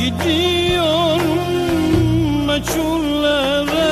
Gidiyorum meçhullere.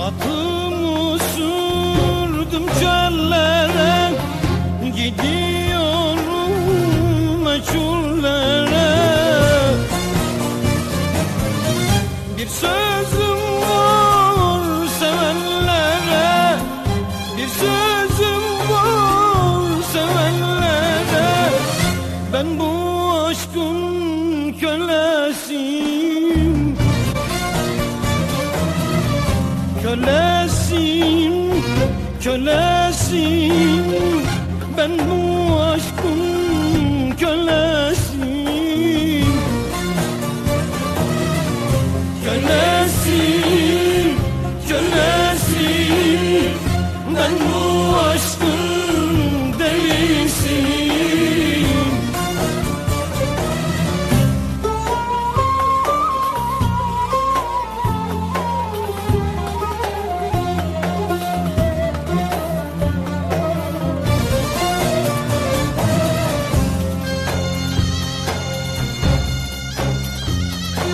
Atımı sürdüm çöllere Gidiyorum meçhullere. Bir sözüm Kölesiyim, kölesiyim Ben bu aşkın kölesiyim Kölesiyim, kölesiyim Ben bu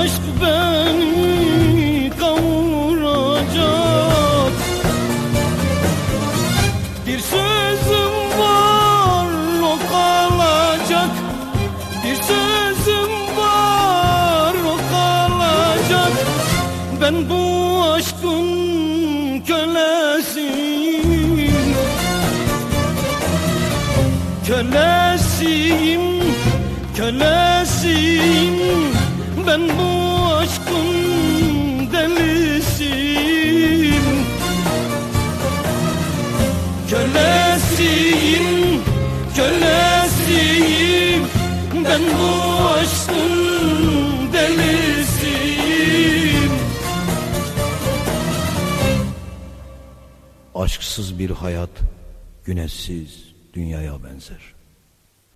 aşk beni kavuracak. Bir sözüm var o kalacak Bir sözüm var o kalacak Ben bu aşkın kölesiyim. Kölesiyim, kölesiyim Ben bu aşkın delisiyim Kölesiyim, kölesiyim. Ben bu aşkın delisiyim Aşksız bir hayat güneşsiz dünyaya benzer.